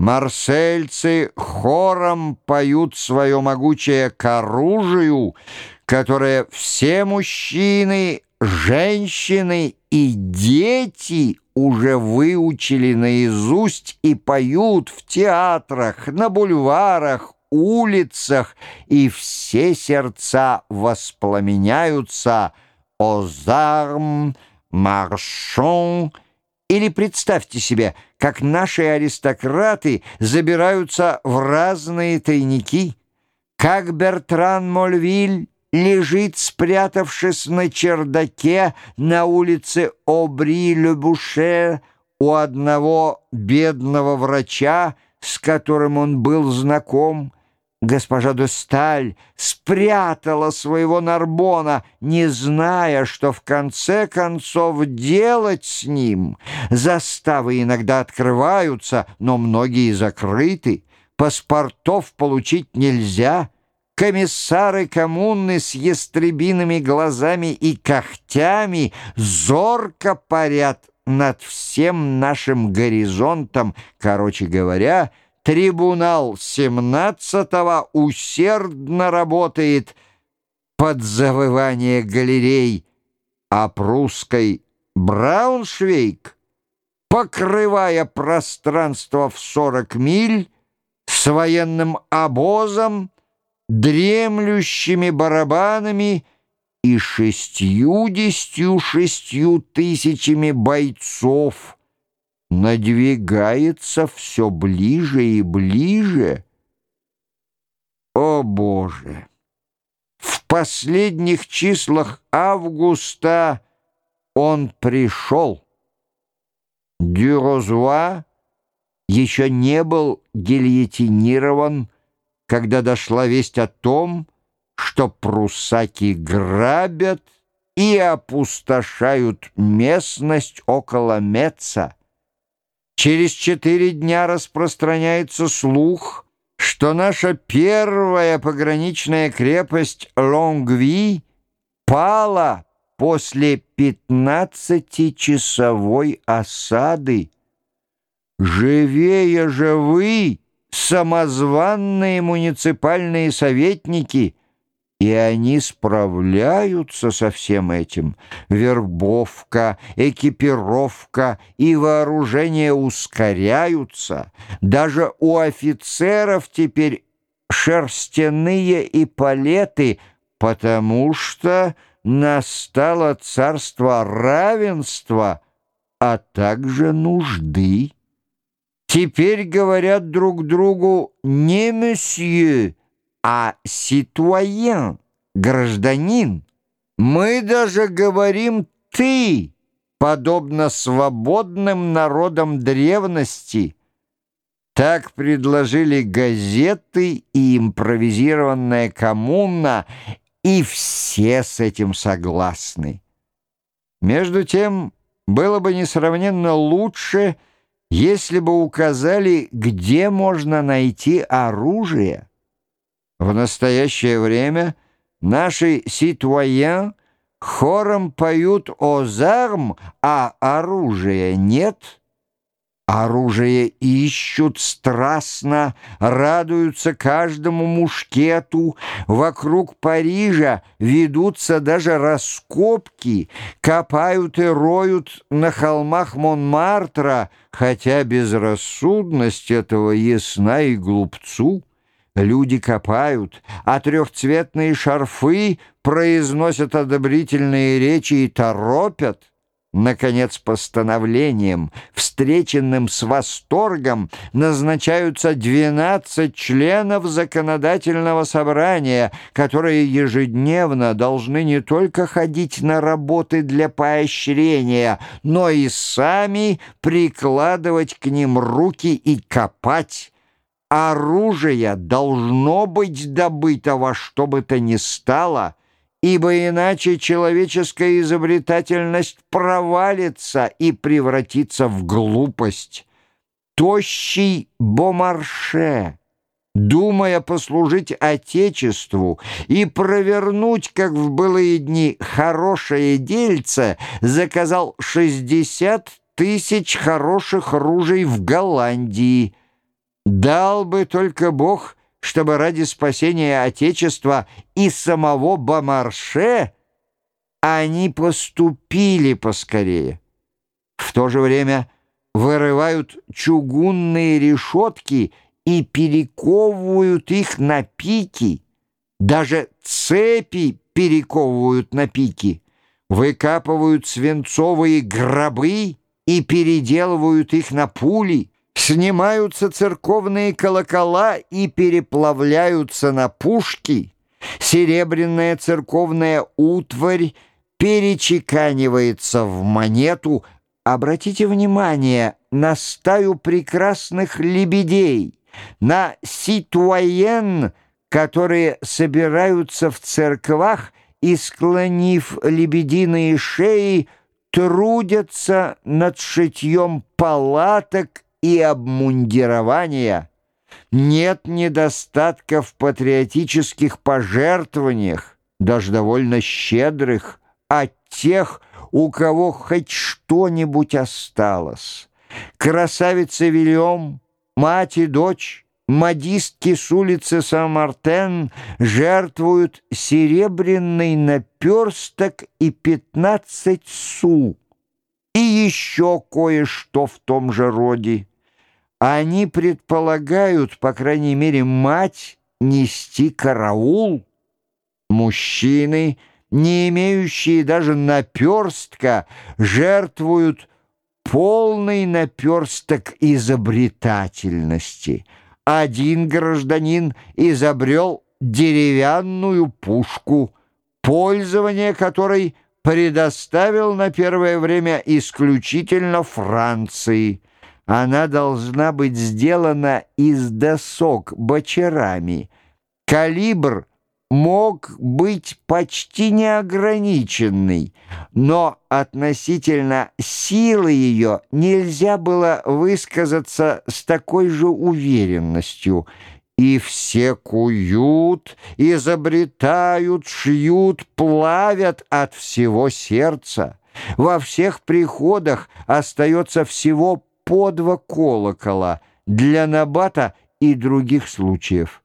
Марсельцы хором поют свое могучее к оружию, которое все мужчины, женщины и дети уже выучили наизусть и поют в театрах, на бульварах, улицах, и все сердца воспламеняются. «Озарм», «Маршон», или представьте себе, как наши аристократы забираются в разные тайники, как Бертран Мольвиль лежит, спрятавшись на чердаке на улице Обри-Ле-Буше у одного бедного врача, с которым он был знаком, Госпожа де Сталь спрятала своего Нарбона, не зная, что в конце концов делать с ним. Заставы иногда открываются, но многие закрыты. Паспортов получить нельзя. Комиссары коммуны с ястребиными глазами и когтями зорко парят над всем нашим горизонтом, короче говоря, трибунал 17-го усердно работает под завывание галерей, а прусской Брауншвейг, покрывая пространство в 40 миль, с военным обозом, дремлющими барабанами и шестью тысячами бойцов — надвигается все ближе и ближе. О, Боже! В последних числах августа он пришел. Дюрозуа еще не был гильотинирован, когда дошла весть о том, что прусаки грабят и опустошают местность около Меца. Через четыре дня распространяется слух, что наша первая пограничная крепость Лонгви пала после пятнадцатичасовой осады. Живее же вы, самозванные муниципальные советники — и они справляются со всем этим. Вербовка, экипировка и вооружение ускоряются. Даже у офицеров теперь шерстяные эполеты, потому что настало царство равенства, а также нужды. Теперь говорят друг другу «не месье», а ситуаен, гражданин. Мы даже говорим «ты», подобно свободным народам древности. Так предложили газеты и импровизированная коммуна, и все с этим согласны. Между тем, было бы несравненно лучше, если бы указали, где можно найти оружие. В настоящее время наши ситуаен хором поют о зарм, а оружия нет. Оружие ищут страстно, радуются каждому мушкету. Вокруг Парижа ведутся даже раскопки, копают и роют на холмах Монмартра, хотя безрассудность этого ясна и глупцу. Люди копают, а трехцветные шарфы произносят одобрительные речи и торопят. Наконец, постановлением, встреченным с восторгом, назначаются 12 членов законодательного собрания, которые ежедневно должны не только ходить на работы для поощрения, но и сами прикладывать к ним руки и копать, оружие должно быть добыто во что бы то ни стало, ибо иначе человеческая изобретательность провалится и превратится в глупость. Тощий Бомарше, думая послужить Отечеству и провернуть, как в былые дни, хорошее дельце, заказал 60 тысяч хороших ружей в Голландии – Дал бы только Бог, чтобы ради спасения Отечества и самого Бомарше они поступили поскорее. В то же время вырывают чугунные решетки и перековывают их на пики, даже цепи перековывают на пики, выкапывают свинцовые гробы и переделывают их на пули, снимаются церковные колокола и переплавляются на пушки, серебряная церковная утварь перечеканивается в монету. Обратите внимание на стаю прекрасных лебедей, на ситуаен, которые собираются в церквах и, склонив лебединые шеи, трудятся над шитьем палаток и обмундирования. Нет недостатка в патриотических пожертвованиях, даже довольно щедрых, от тех, у кого хоть что-нибудь осталось. Красавица Вильям, мать и дочь, модистки с улицы Сан-Мартен жертвуют серебряный наперсток и пятнадцать су и еще кое-что в том же роде. Они предполагают, по крайней мере, мать нести караул. Мужчины, не имеющие даже наперстка, жертвуют полный наперсток изобретательности. Один гражданин изобрел деревянную пушку, пользование которой предоставил на первое время исключительно Франции. Она должна быть сделана из досок бочарами. Калибр мог быть почти неограниченный, но относительно силы ее нельзя было высказаться с такой же уверенностью, и все куют, изобретают, шьют, плавят от всего сердца. Во всех приходах остается всего по два колокола для набата и других случаев.